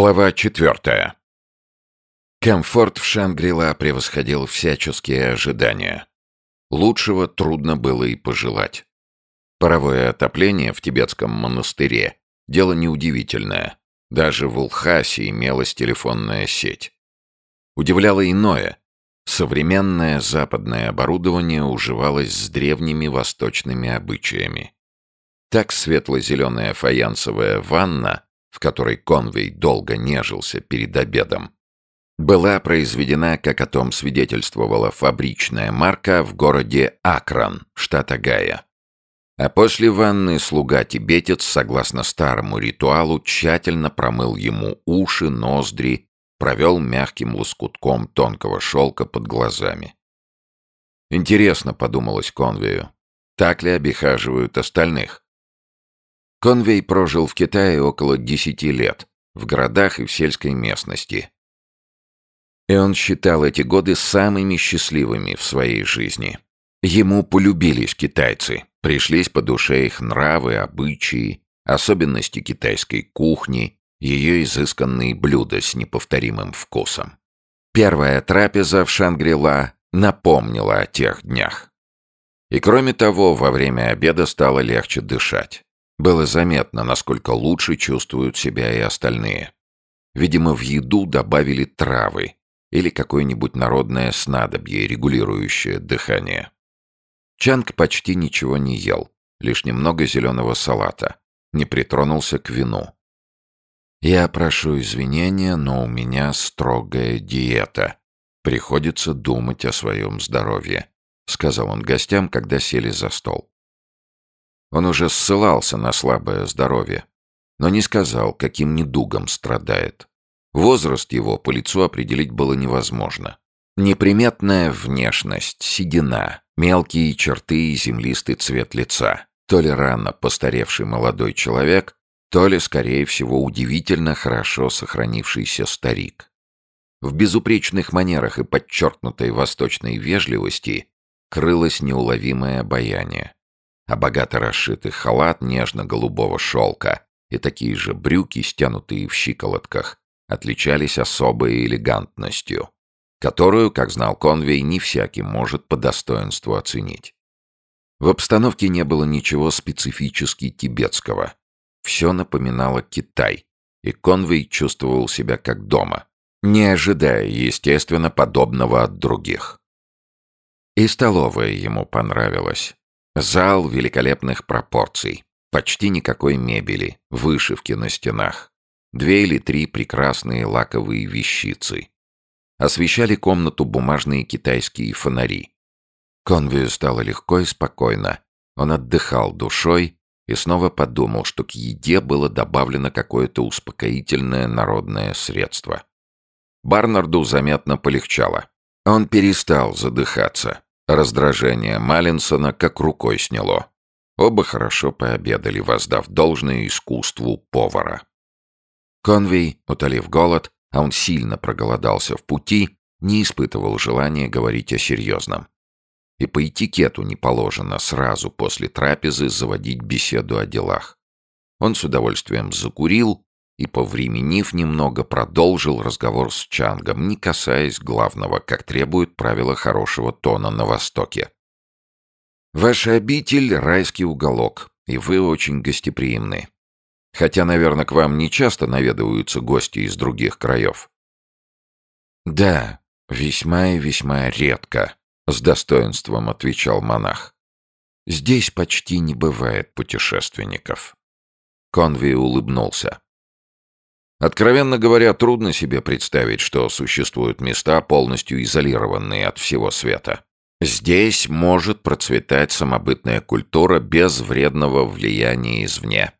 Глава четвертая. Комфорт в Шангрила превосходил всяческие ожидания. Лучшего трудно было и пожелать. Паровое отопление в тибетском монастыре – дело неудивительное. Даже в Улхасе имелась телефонная сеть. Удивляло иное. Современное западное оборудование уживалось с древними восточными обычаями. Так светло-зеленая фаянсовая ванна – в которой Конвей долго нежился перед обедом, была произведена, как о том свидетельствовала фабричная марка в городе Акран, штат Огайо. А после ванны слуга-тибетец, согласно старому ритуалу, тщательно промыл ему уши, ноздри, провел мягким лоскутком тонкого шелка под глазами. Интересно, подумалось Конвею, так ли обихаживают остальных? Конвей прожил в Китае около десяти лет, в городах и в сельской местности. И он считал эти годы самыми счастливыми в своей жизни. Ему полюбились китайцы, пришлись по душе их нравы, обычаи, особенности китайской кухни, ее изысканные блюда с неповторимым вкусом. Первая трапеза в Шангрила напомнила о тех днях. И кроме того, во время обеда стало легче дышать. Было заметно, насколько лучше чувствуют себя и остальные. Видимо, в еду добавили травы или какое-нибудь народное снадобье, регулирующее дыхание. Чанг почти ничего не ел, лишь немного зеленого салата. Не притронулся к вину. «Я прошу извинения, но у меня строгая диета. Приходится думать о своем здоровье», — сказал он гостям, когда сели за стол. Он уже ссылался на слабое здоровье, но не сказал, каким недугом страдает. Возраст его по лицу определить было невозможно. Неприметная внешность, седина, мелкие черты и землистый цвет лица. То ли рано постаревший молодой человек, то ли, скорее всего, удивительно хорошо сохранившийся старик. В безупречных манерах и подчеркнутой восточной вежливости крылось неуловимое обаяние а богато расшитый халат нежно-голубого шелка и такие же брюки, стянутые в щиколотках, отличались особой элегантностью, которую, как знал Конвей, не всякий может по достоинству оценить. В обстановке не было ничего специфически тибетского. Все напоминало Китай, и Конвей чувствовал себя как дома, не ожидая, естественно, подобного от других. И столовая ему понравилась. Зал великолепных пропорций. Почти никакой мебели, вышивки на стенах. Две или три прекрасные лаковые вещицы. Освещали комнату бумажные китайские фонари. Конвию стало легко и спокойно. Он отдыхал душой и снова подумал, что к еде было добавлено какое-то успокоительное народное средство. Барнарду заметно полегчало. Он перестал задыхаться. Раздражение Маллинсона как рукой сняло. Оба хорошо пообедали, воздав должное искусству повара. Конвей, утолив голод, а он сильно проголодался в пути, не испытывал желания говорить о серьезном. И по этикету не положено сразу после трапезы заводить беседу о делах. Он с удовольствием закурил и, повременив немного, продолжил разговор с Чангом, не касаясь главного, как требует правила хорошего тона на Востоке. «Ваша обитель — райский уголок, и вы очень гостеприимны. Хотя, наверное, к вам не часто наведываются гости из других краев». «Да, весьма и весьма редко», — с достоинством отвечал монах. «Здесь почти не бывает путешественников». Конви улыбнулся. Откровенно говоря, трудно себе представить, что существуют места, полностью изолированные от всего света. Здесь может процветать самобытная культура без вредного влияния извне.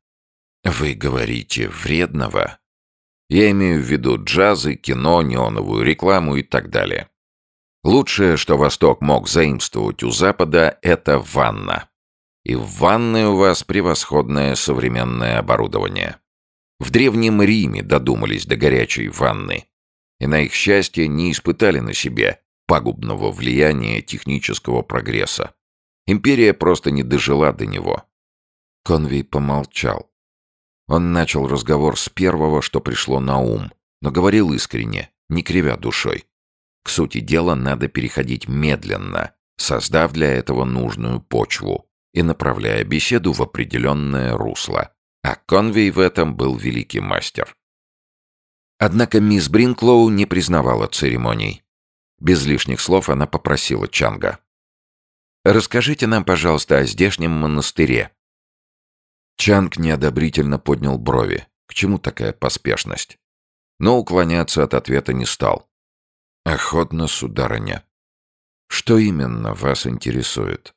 Вы говорите «вредного»? Я имею в виду джазы, кино, неоновую рекламу и так далее. Лучшее, что Восток мог заимствовать у Запада, это ванна. И в ванной у вас превосходное современное оборудование. В Древнем Риме додумались до горячей ванны. И на их счастье не испытали на себе пагубного влияния технического прогресса. Империя просто не дожила до него. Конвей помолчал. Он начал разговор с первого, что пришло на ум, но говорил искренне, не кривя душой. К сути дела надо переходить медленно, создав для этого нужную почву и направляя беседу в определенное русло. А Конвей в этом был великий мастер. Однако мисс Бринклоу не признавала церемоний. Без лишних слов она попросила Чанга. «Расскажите нам, пожалуйста, о здешнем монастыре». Чанг неодобрительно поднял брови. К чему такая поспешность? Но уклоняться от ответа не стал. «Охотно, сударыня. Что именно вас интересует?»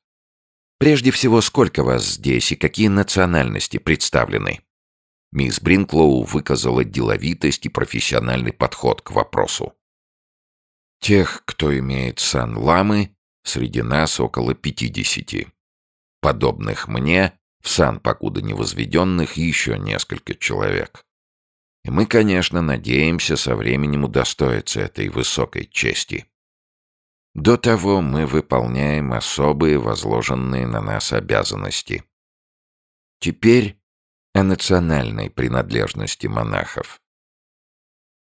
«Прежде всего, сколько вас здесь и какие национальности представлены?» Мисс Бринклоу выказала деловитость и профессиональный подход к вопросу. Тех, кто имеет сан ламы, среди нас около пятидесяти. Подобных мне, в сан покуда не возведенных, еще несколько человек. И мы, конечно, надеемся со временем удостоиться этой высокой чести. До того мы выполняем особые возложенные на нас обязанности. Теперь о национальной принадлежности монахов.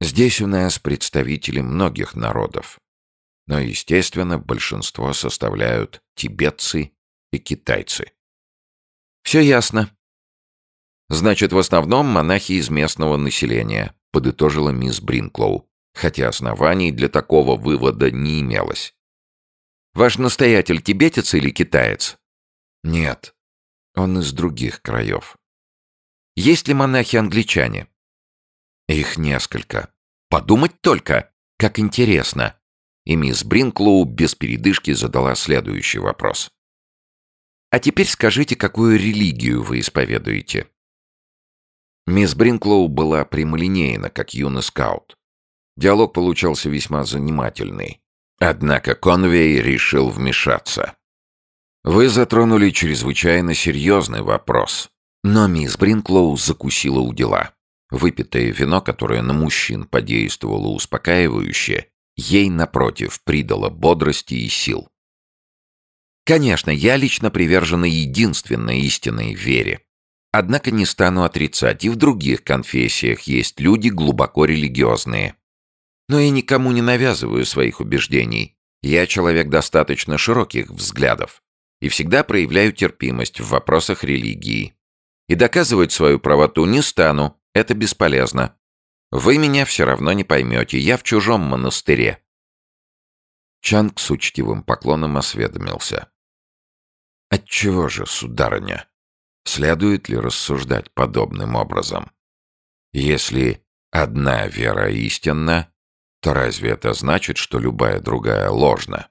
Здесь у нас представители многих народов, но, естественно, большинство составляют тибетцы и китайцы. Все ясно. Значит, в основном монахи из местного населения, подытожила мисс Бринклоу, хотя оснований для такого вывода не имелось. Ваш настоятель тибетец или китаец? Нет, он из других краев. Есть ли монахи-англичане? Их несколько. Подумать только, как интересно. И мисс Бринклоу без передышки задала следующий вопрос. А теперь скажите, какую религию вы исповедуете? Мисс Бринклоу была прямолинейна, как юный скаут. Диалог получался весьма занимательный. Однако Конвей решил вмешаться. Вы затронули чрезвычайно серьезный вопрос. Но мисс Бринклоу закусила у дела. Выпитое вино, которое на мужчин подействовало успокаивающе, ей, напротив, придало бодрости и сил. Конечно, я лично привержена единственной истинной вере. Однако не стану отрицать, и в других конфессиях есть люди глубоко религиозные. Но я никому не навязываю своих убеждений. Я человек достаточно широких взглядов и всегда проявляю терпимость в вопросах религии. И доказывать свою правоту не стану, это бесполезно. Вы меня все равно не поймете, я в чужом монастыре. Чанг с учтивым поклоном осведомился. Отчего же, сударыня? Следует ли рассуждать подобным образом? Если одна вера истинна, то разве это значит, что любая другая ложна?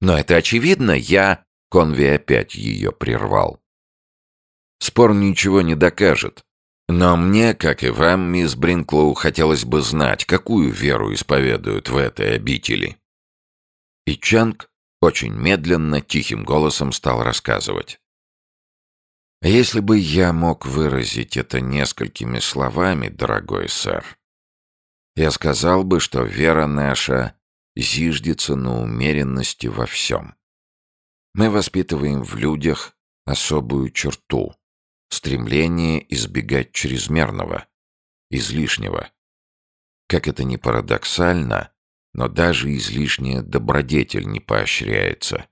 Но это очевидно, я... Конви опять ее прервал. Спор ничего не докажет. Но мне, как и вам, мисс Бринклоу, хотелось бы знать, какую веру исповедуют в этой обители. И Чанг очень медленно, тихим голосом стал рассказывать. Если бы я мог выразить это несколькими словами, дорогой сэр, я сказал бы, что вера наша зиждется на умеренности во всем. Мы воспитываем в людях особую черту стремление избегать чрезмерного, излишнего. Как это ни парадоксально, но даже излишняя добродетель не поощряется.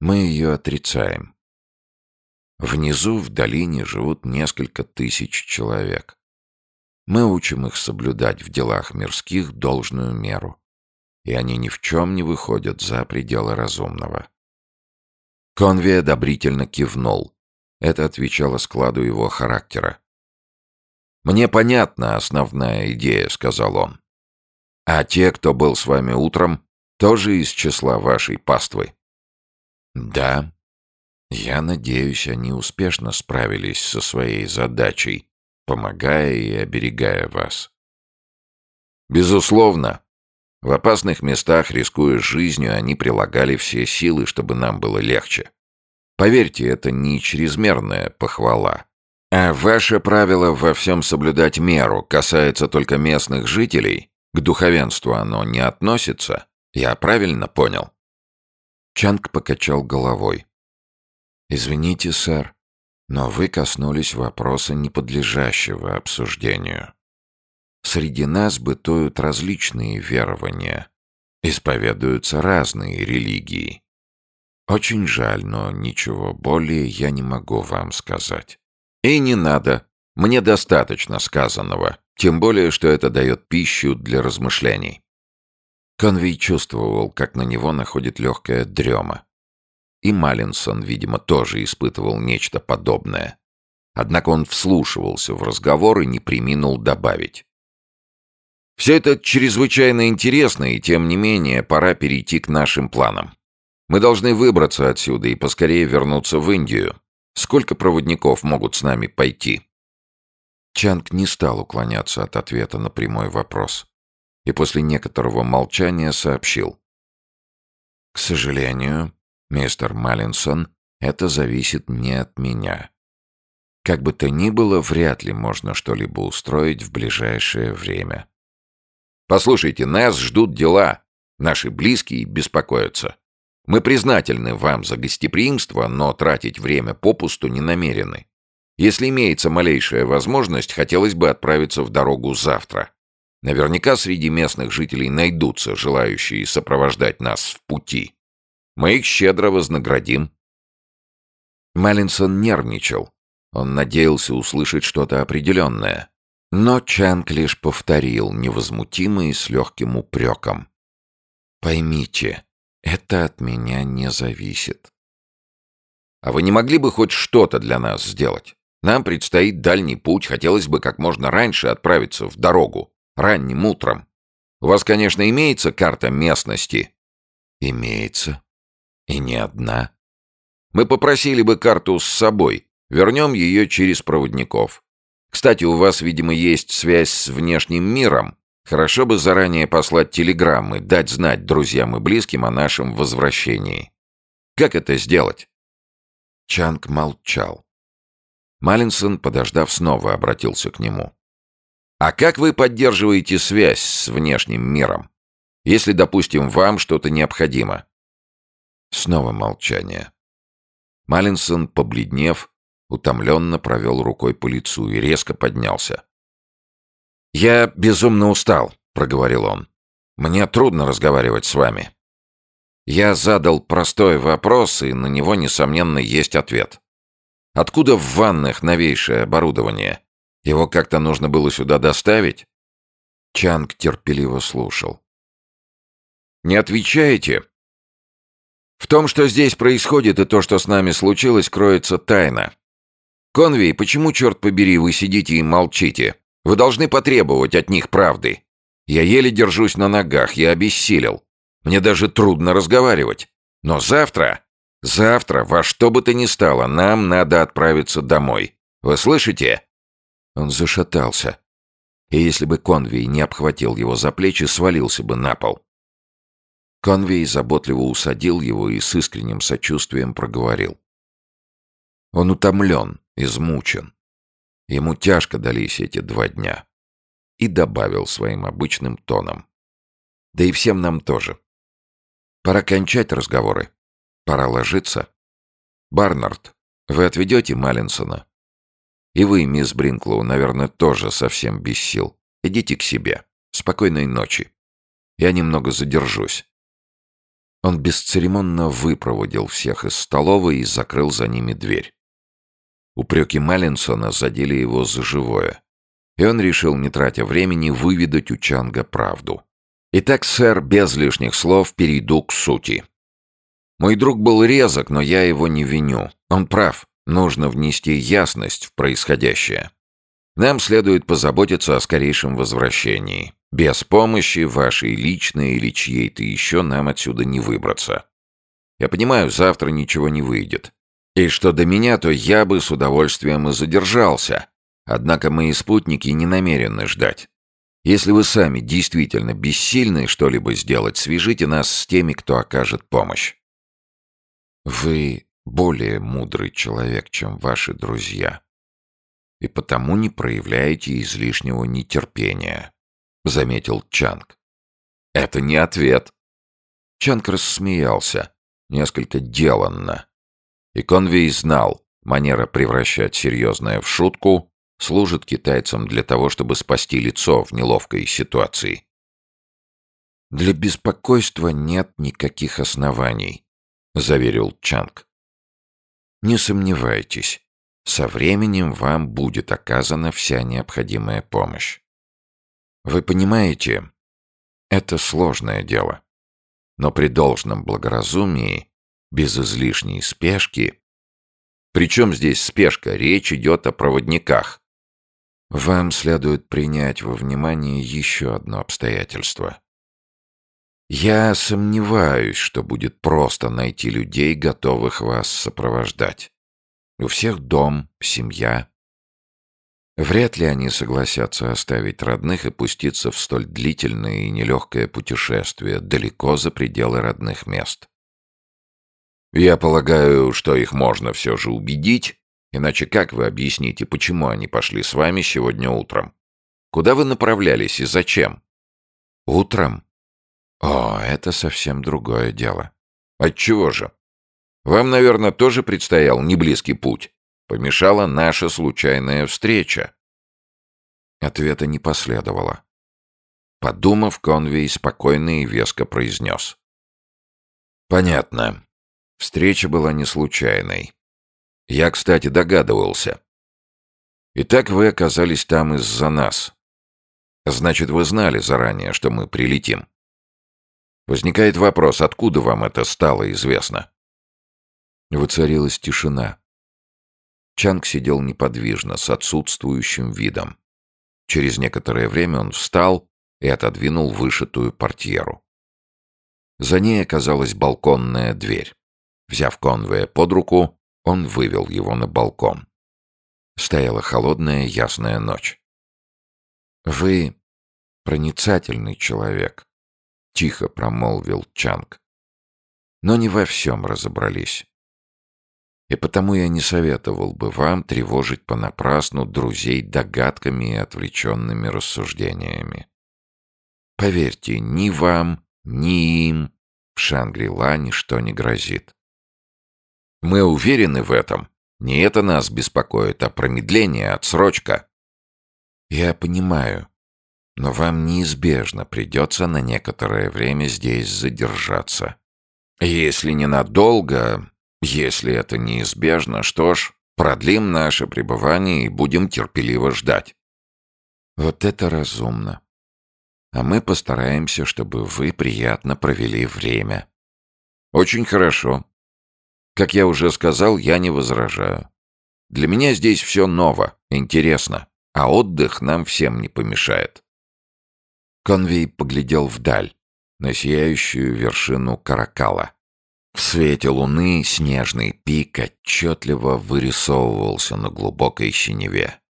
Мы ее отрицаем. Внизу, в долине, живут несколько тысяч человек. Мы учим их соблюдать в делах мирских должную меру, и они ни в чем не выходят за пределы разумного. Конви одобрительно кивнул, это отвечало складу его характера. «Мне понятна основная идея», — сказал он. «А те, кто был с вами утром, тоже из числа вашей паствы?» «Да. Я надеюсь, они успешно справились со своей задачей, помогая и оберегая вас». «Безусловно. В опасных местах, рискуя жизнью, они прилагали все силы, чтобы нам было легче. Поверьте, это не чрезмерная похвала. А ваше правило во всем соблюдать меру касается только местных жителей? К духовенству оно не относится? Я правильно понял?» Чанг покачал головой. «Извините, сэр, Но вы коснулись вопроса, не подлежащего обсуждению. Среди нас бытуют различные верования, исповедуются разные религии. Очень жаль, но ничего более я не могу вам сказать. И не надо. Мне достаточно сказанного, тем более, что это дает пищу для размышлений. Конвей чувствовал, как на него находит легкая дрема. И Маллинсон, видимо, тоже испытывал нечто подобное. Однако он вслушивался в разговор и не приминул добавить. «Все это чрезвычайно интересно, и тем не менее пора перейти к нашим планам. Мы должны выбраться отсюда и поскорее вернуться в Индию. Сколько проводников могут с нами пойти?» Чанг не стал уклоняться от ответа на прямой вопрос и после некоторого молчания сообщил. «К сожалению, мистер Маллинсон, это зависит не от меня. Как бы то ни было, вряд ли можно что-либо устроить в ближайшее время». «Послушайте, нас ждут дела. Наши близкие беспокоятся. Мы признательны вам за гостеприимство, но тратить время попусту не намерены. Если имеется малейшая возможность, хотелось бы отправиться в дорогу завтра. Наверняка среди местных жителей найдутся желающие сопровождать нас в пути. Мы их щедро вознаградим. Маллинсон нервничал. Он надеялся услышать что-то определенное. Но Чанг лишь повторил, невозмутимо и с легким упреком. «Поймите, это от меня не зависит». «А вы не могли бы хоть что-то для нас сделать? Нам предстоит дальний путь, хотелось бы как можно раньше отправиться в дорогу» ранним утром. У вас, конечно, имеется карта местности?» «Имеется. И не одна. Мы попросили бы карту с собой. Вернем ее через проводников. Кстати, у вас, видимо, есть связь с внешним миром. Хорошо бы заранее послать телеграммы, дать знать друзьям и близким о нашем возвращении. Как это сделать?» Чанг молчал. Маллинсон, подождав, снова обратился к нему. А как вы поддерживаете связь с внешним миром? Если, допустим, вам что-то необходимо. Снова молчание. Маллинсон, побледнев, утомленно провел рукой по лицу и резко поднялся. «Я безумно устал», — проговорил он. «Мне трудно разговаривать с вами. Я задал простой вопрос, и на него, несомненно, есть ответ. Откуда в ваннах новейшее оборудование? Его как-то нужно было сюда доставить?» Чанг терпеливо слушал. «Не отвечаете?» «В том, что здесь происходит и то, что с нами случилось, кроется тайна. Конвей, почему, черт побери, вы сидите и молчите? Вы должны потребовать от них правды. Я еле держусь на ногах, я обессилел. Мне даже трудно разговаривать. Но завтра, завтра, во что бы то ни стало, нам надо отправиться домой. Вы слышите? Он зашатался. И если бы Конвей не обхватил его за плечи, свалился бы на пол. Конвей заботливо усадил его и с искренним сочувствием проговорил. Он утомлен, измучен. Ему тяжко дались эти два дня. И добавил своим обычным тоном. Да и всем нам тоже. Пора кончать разговоры. Пора ложиться. Барнард, вы отведете Маллинсона? И вы, мисс Бринклоу, наверное, тоже совсем без сил. Идите к себе. Спокойной ночи. Я немного задержусь». Он бесцеремонно выпроводил всех из столовой и закрыл за ними дверь. Упреки Маллинсона задели его за живое, и он решил, не тратя времени, выведать у Чанга правду. «Итак, сэр, без лишних слов перейду к сути. Мой друг был резок, но я его не виню. Он прав. Нужно внести ясность в происходящее. Нам следует позаботиться о скорейшем возвращении. Без помощи вашей личной или чьей-то еще нам отсюда не выбраться. Я понимаю, завтра ничего не выйдет. И что до меня, то я бы с удовольствием и задержался. Однако мои спутники не намерены ждать. Если вы сами действительно бессильны что-либо сделать, свяжите нас с теми, кто окажет помощь. Вы более мудрый человек, чем ваши друзья. И потому не проявляете излишнего нетерпения», — заметил Чанг. «Это не ответ». Чанг рассмеялся, несколько деланно. И Конвей знал, манера превращать серьезное в шутку, служит китайцам для того, чтобы спасти лицо в неловкой ситуации. «Для беспокойства нет никаких оснований», — заверил Чанг. «Не сомневайтесь, со временем вам будет оказана вся необходимая помощь. Вы понимаете, это сложное дело. Но при должном благоразумии, без излишней спешки... Причем здесь спешка? Речь идет о проводниках. Вам следует принять во внимание еще одно обстоятельство. Я сомневаюсь, что будет просто найти людей, готовых вас сопровождать. У всех дом, семья. Вряд ли они согласятся оставить родных и пуститься в столь длительное и нелегкое путешествие далеко за пределы родных мест. Я полагаю, что их можно все же убедить, иначе как вы объясните, почему они пошли с вами сегодня утром? Куда вы направлялись и зачем? Утром? О, это совсем другое дело. Отчего же? Вам, наверное, тоже предстоял неблизкий путь. Помешала наша случайная встреча. Ответа не последовало. Подумав, Конвей спокойно и веско произнес. «Понятно. Встреча была не случайной. Я, кстати, догадывался. Итак, вы оказались там из-за нас. Значит, вы знали заранее, что мы прилетим. Возникает вопрос, откуда вам это стало известно?» Воцарилась тишина. Чанг сидел неподвижно, с отсутствующим видом. Через некоторое время он встал и отодвинул вышитую портьеру. За ней оказалась балконная дверь. Взяв конвоя под руку, он вывел его на балкон. Стояла холодная ясная ночь. «Вы проницательный человек», — тихо промолвил Чанг. «Но не во всем разобрались. И потому я не советовал бы вам тревожить понапрасну друзей догадками и отвлеченными рассуждениями. Поверьте, ни вам, ни им в Шангри-Ла ничто не грозит. Мы уверены в этом. Не это нас беспокоит, а промедление, отсрочка. Я понимаю, но вам неизбежно придется на некоторое время здесь задержаться. Если ненадолго, если это неизбежно, что ж, продлим наше пребывание и будем терпеливо ждать. Вот это разумно. А мы постараемся, чтобы вы приятно провели время. Очень хорошо. Как я уже сказал, я не возражаю. Для меня здесь все ново, интересно, а отдых нам всем не помешает. Конвей поглядел вдаль, на сияющую вершину Каракала. В свете луны снежный пик отчетливо вырисовывался на глубокой синеве.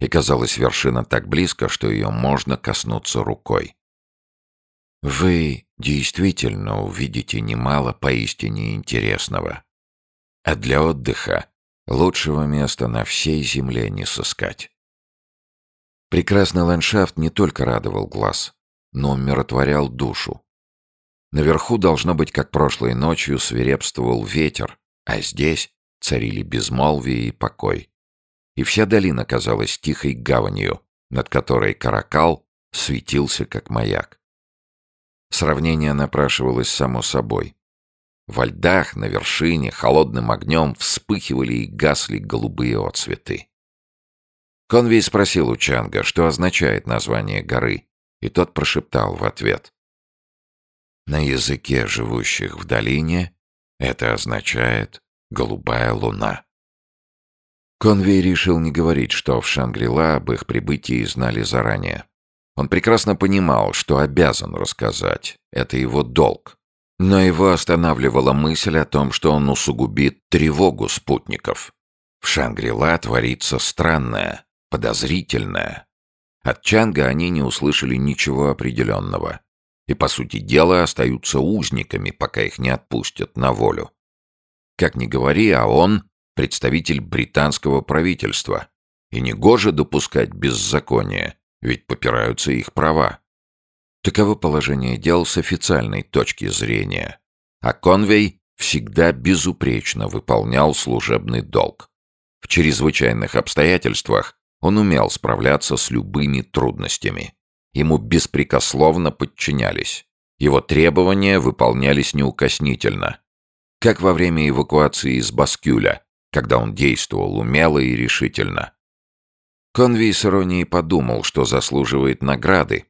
И казалось, вершина так близко, что ее можно коснуться рукой. Вы действительно увидите немало поистине интересного. А для отдыха лучшего места на всей земле не сыскать. Прекрасный ландшафт не только радовал глаз, но умиротворял душу. Наверху, должно быть, как прошлой ночью, свирепствовал ветер, а здесь царили безмолвие и покой. И вся долина казалась тихой гаванью, над которой каракал светился, как маяк. Сравнение напрашивалось само собой. Во льдах на вершине холодным огнем вспыхивали и гасли голубые отцветы. Конвей спросил у Чанга, что означает название горы, и тот прошептал в ответ. На языке живущих в долине это означает «голубая луна». Конвей решил не говорить, что в Шангрила об их прибытии знали заранее. Он прекрасно понимал, что обязан рассказать. Это его долг. Но его останавливала мысль о том, что он усугубит тревогу спутников. В Шангрила творится странное, подозрительное. От Чанга они не услышали ничего определенного и, по сути дела, остаются узниками, пока их не отпустят на волю. Как ни говори, а он — представитель британского правительства, и негоже допускать беззаконие, ведь попираются их права. Таково положение дел с официальной точки зрения, а Конвей всегда безупречно выполнял служебный долг. В чрезвычайных обстоятельствах он умел справляться с любыми трудностями. Ему беспрекословно подчинялись. Его требования выполнялись неукоснительно. Как во время эвакуации из Баскюля, когда он действовал умело и решительно. Конвей с иронией подумал, что заслуживает награды.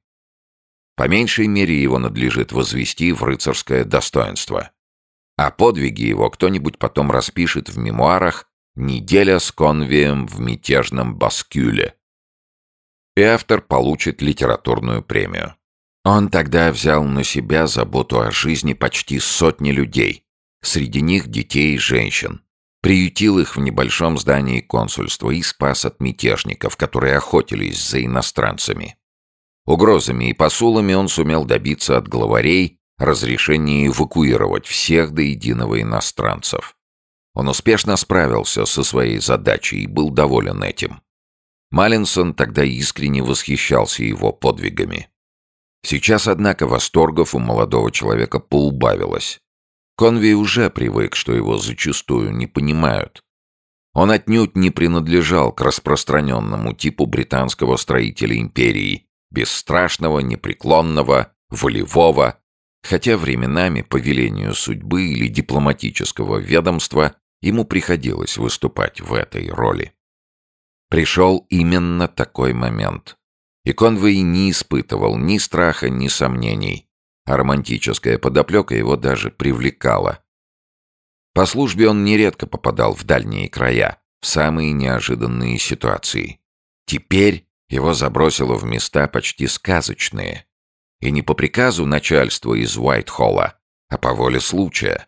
По меньшей мере его надлежит возвести в рыцарское достоинство. А подвиги его кто-нибудь потом распишет в мемуарах «Неделя с Конвием в мятежном Баскюле». И автор получит литературную премию. Он тогда взял на себя заботу о жизни почти сотни людей, среди них детей и женщин, приютил их в небольшом здании консульства и спас от мятежников, которые охотились за иностранцами. Угрозами и посулами он сумел добиться от главарей разрешения эвакуировать всех до единого иностранцев. Он успешно справился со своей задачей и был доволен этим. Маллинсон тогда искренне восхищался его подвигами. Сейчас, однако, восторгов у молодого человека поубавилось. Конвей уже привык, что его зачастую не понимают. Он отнюдь не принадлежал к распространенному типу британского строителя империи, бесстрашного, непреклонного, волевого, хотя временами по велению судьбы или дипломатического ведомства ему приходилось выступать в этой роли. Пришел именно такой момент. И Конвей не испытывал ни страха, ни сомнений а романтическая подоплека его даже привлекала. По службе он нередко попадал в дальние края, в самые неожиданные ситуации. Теперь его забросило в места почти сказочные. И не по приказу начальства из Уайтхолла, а по воле случая.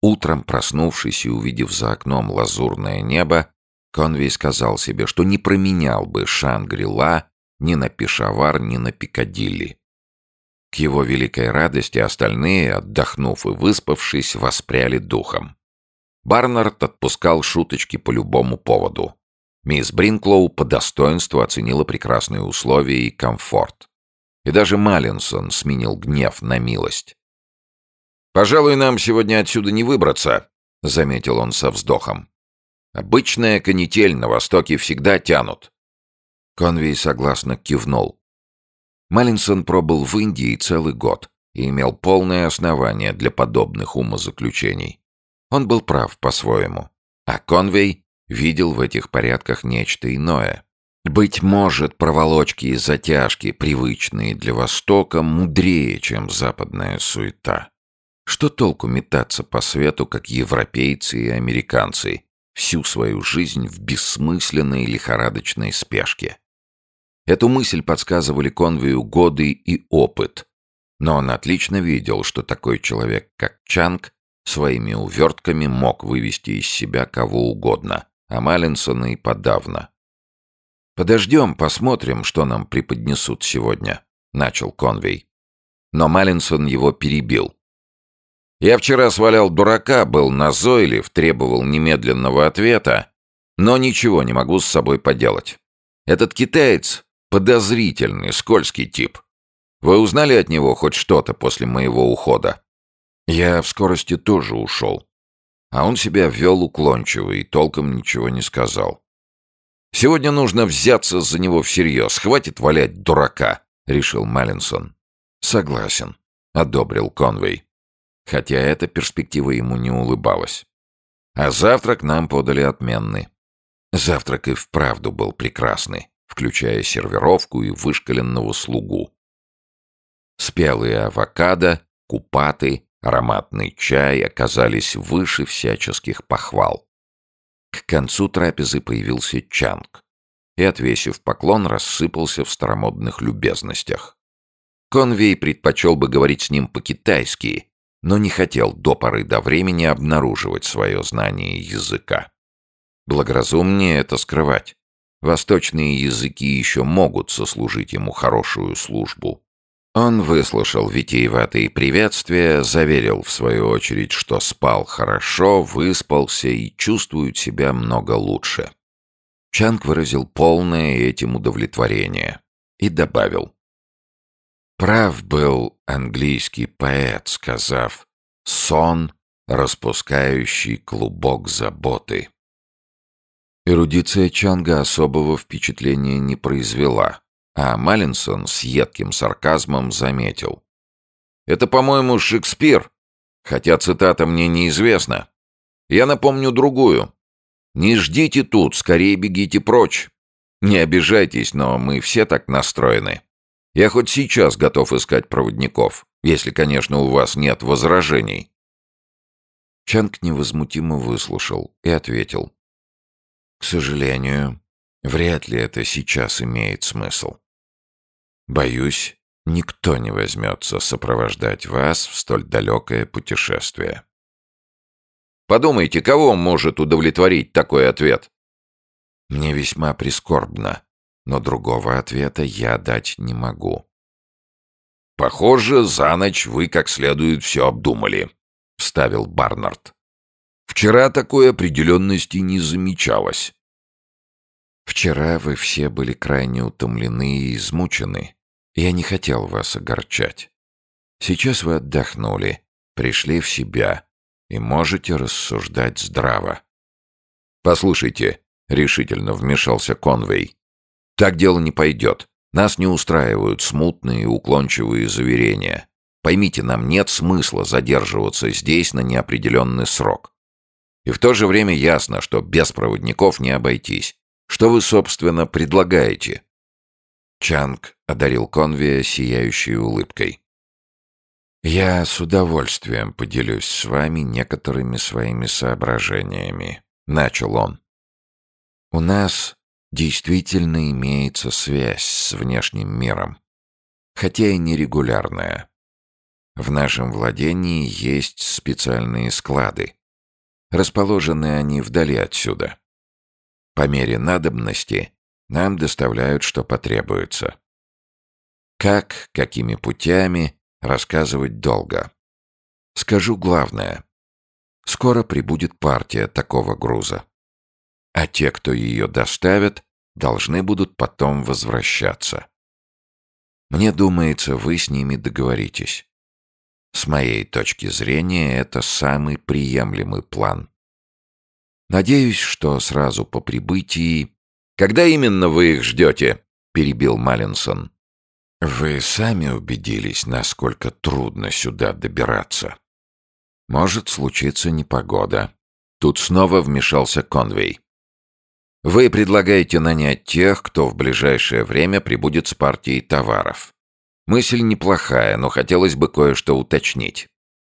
Утром, проснувшись и увидев за окном лазурное небо, Конвей сказал себе, что не променял бы Шангри-Ла ни на Пешавар, ни на Пикадилли. К его великой радости остальные, отдохнув и выспавшись, воспряли духом. Барнард отпускал шуточки по любому поводу. Мисс Бринклоу по достоинству оценила прекрасные условия и комфорт. И даже Маллинсон сменил гнев на милость. «Пожалуй, нам сегодня отсюда не выбраться», — заметил он со вздохом. «Обычная канитель на востоке всегда тянут». Конвей согласно кивнул. Маллинсон пробыл в Индии целый год и имел полное основание для подобных умозаключений. Он был прав по-своему. А Конвей видел в этих порядках нечто иное. Быть может, проволочки и затяжки, привычные для Востока, мудрее, чем западная суета. Что толку метаться по свету, как европейцы и американцы, всю свою жизнь в бессмысленной лихорадочной спешке? Эту мысль подсказывали Конвию годы и опыт. Но он отлично видел, что такой человек, как Чанг, своими увертками мог вывести из себя кого угодно, а Маллинсона и подавно. «Подождем, посмотрим, что нам преподнесут сегодня», — начал Конвей. Но Маллинсон его перебил. «Я вчера свалял дурака, был назойлив, требовал немедленного ответа, но ничего не могу с собой поделать. Этот китаец Подозрительный, скользкий тип. Вы узнали от него хоть что-то после моего ухода? Я в скорости тоже ушел. А он себя вел уклончиво и толком ничего не сказал. Сегодня нужно взяться за него всерьез. Хватит валять дурака, решил Маллинсон. Согласен, одобрил Конвей. Хотя эта перспектива ему не улыбалась. А завтрак нам подали отменный. Завтрак и вправду был прекрасный включая сервировку и вышкаленного слугу. Спелые авокадо, купаты, ароматный чай оказались выше всяческих похвал. К концу трапезы появился Чанг и, отвесив поклон, рассыпался в старомодных любезностях. Конвей предпочел бы говорить с ним по-китайски, но не хотел до поры до времени обнаруживать свое знание языка. Благоразумнее это скрывать. Восточные языки еще могут сослужить ему хорошую службу. Он выслушал витиеватые приветствия, заверил в свою очередь, что спал хорошо, выспался и чувствует себя много лучше. Чанг выразил полное этим удовлетворение и добавил. Прав был английский поэт, сказав «сон, распускающий клубок заботы». Эрудиция Чанга особого впечатления не произвела, а Маллинсон с едким сарказмом заметил. «Это, по-моему, Шекспир, хотя цитата мне неизвестна. Я напомню другую. Не ждите тут, скорее бегите прочь. Не обижайтесь, но мы все так настроены. Я хоть сейчас готов искать проводников, если, конечно, у вас нет возражений». Чанг невозмутимо выслушал и ответил. К сожалению, вряд ли это сейчас имеет смысл. Боюсь, никто не возьмется сопровождать вас в столь далекое путешествие. Подумайте, кого может удовлетворить такой ответ? Мне весьма прискорбно, но другого ответа я дать не могу. «Похоже, за ночь вы как следует все обдумали», — вставил Барнард. Вчера такой определенности не замечалось. Вчера вы все были крайне утомлены и измучены. Я не хотел вас огорчать. Сейчас вы отдохнули, пришли в себя и можете рассуждать здраво. «Послушайте», — решительно вмешался Конвей, — «так дело не пойдет. Нас не устраивают смутные и уклончивые заверения. Поймите, нам нет смысла задерживаться здесь на неопределенный срок. И в то же время ясно, что без проводников не обойтись. Что вы, собственно, предлагаете?» Чанг одарил Конвия сияющей улыбкой. «Я с удовольствием поделюсь с вами некоторыми своими соображениями», — начал он. «У нас действительно имеется связь с внешним миром, хотя и нерегулярная. В нашем владении есть специальные склады, Расположены они вдали отсюда. По мере надобности нам доставляют, что потребуется. Как, какими путями, рассказывать долго. Скажу главное. Скоро прибудет партия такого груза. А те, кто ее доставят, должны будут потом возвращаться. Мне думается, вы с ними договоритесь. С моей точки зрения, это самый приемлемый план. Надеюсь, что сразу по прибытии... «Когда именно вы их ждете?» — перебил Маллинсон. «Вы сами убедились, насколько трудно сюда добираться. Может случиться непогода». Тут снова вмешался Конвей. «Вы предлагаете нанять тех, кто в ближайшее время прибудет с партией товаров. Мысль неплохая, но хотелось бы кое-что уточнить.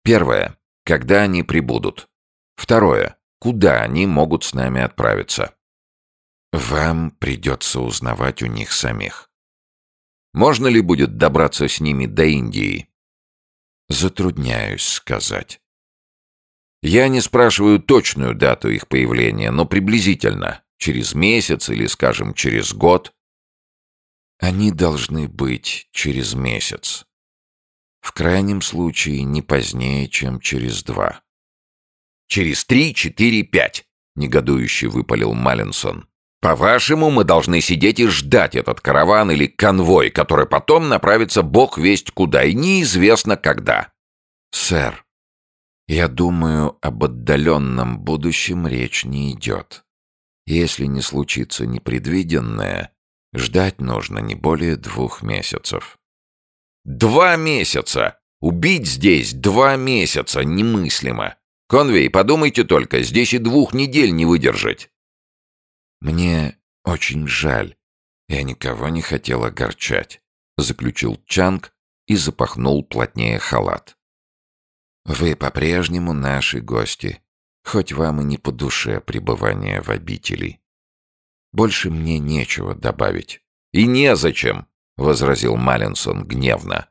Первое. Когда они прибудут? Второе. Куда они могут с нами отправиться? Вам придется узнавать у них самих. Можно ли будет добраться с ними до Индии? Затрудняюсь сказать. Я не спрашиваю точную дату их появления, но приблизительно. Через месяц или, скажем, через год. Они должны быть через месяц. В крайнем случае не позднее, чем через два. «Через три, четыре, пять», — негодующе выпалил Маллинсон. «По-вашему, мы должны сидеть и ждать этот караван или конвой, который потом направится бог весть куда и неизвестно когда». «Сэр, я думаю, об отдаленном будущем речь не идет. Если не случится непредвиденное, Ждать нужно не более двух месяцев. Два месяца! Убить здесь два месяца немыслимо. Конвей, подумайте только, здесь и двух недель не выдержать. Мне очень жаль. Я никого не хотел огорчать, заключил Чанг и запахнул плотнее халат. Вы по-прежнему наши гости, хоть вам и не по душе пребывание в обители. Больше мне нечего добавить. И незачем, возразил Маллинсон гневно.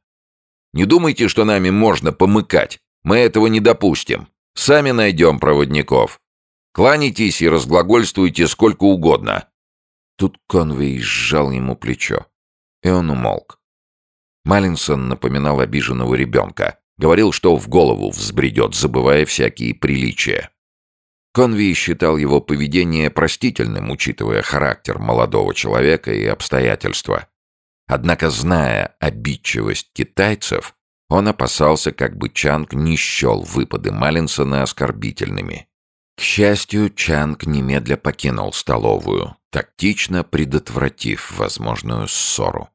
Не думайте, что нами можно помыкать. Мы этого не допустим. Сами найдем проводников. Кланяйтесь и разглагольствуйте сколько угодно. Тут Конвей сжал ему плечо, и он умолк. Маллинсон напоминал обиженного ребенка. Говорил, что в голову взбредет, забывая всякие приличия. Конви считал его поведение простительным, учитывая характер молодого человека и обстоятельства. Однако, зная обидчивость китайцев, он опасался, как бы Чанг не счел выпады Маллинсона оскорбительными. К счастью, Чанг немедля покинул столовую, тактично предотвратив возможную ссору.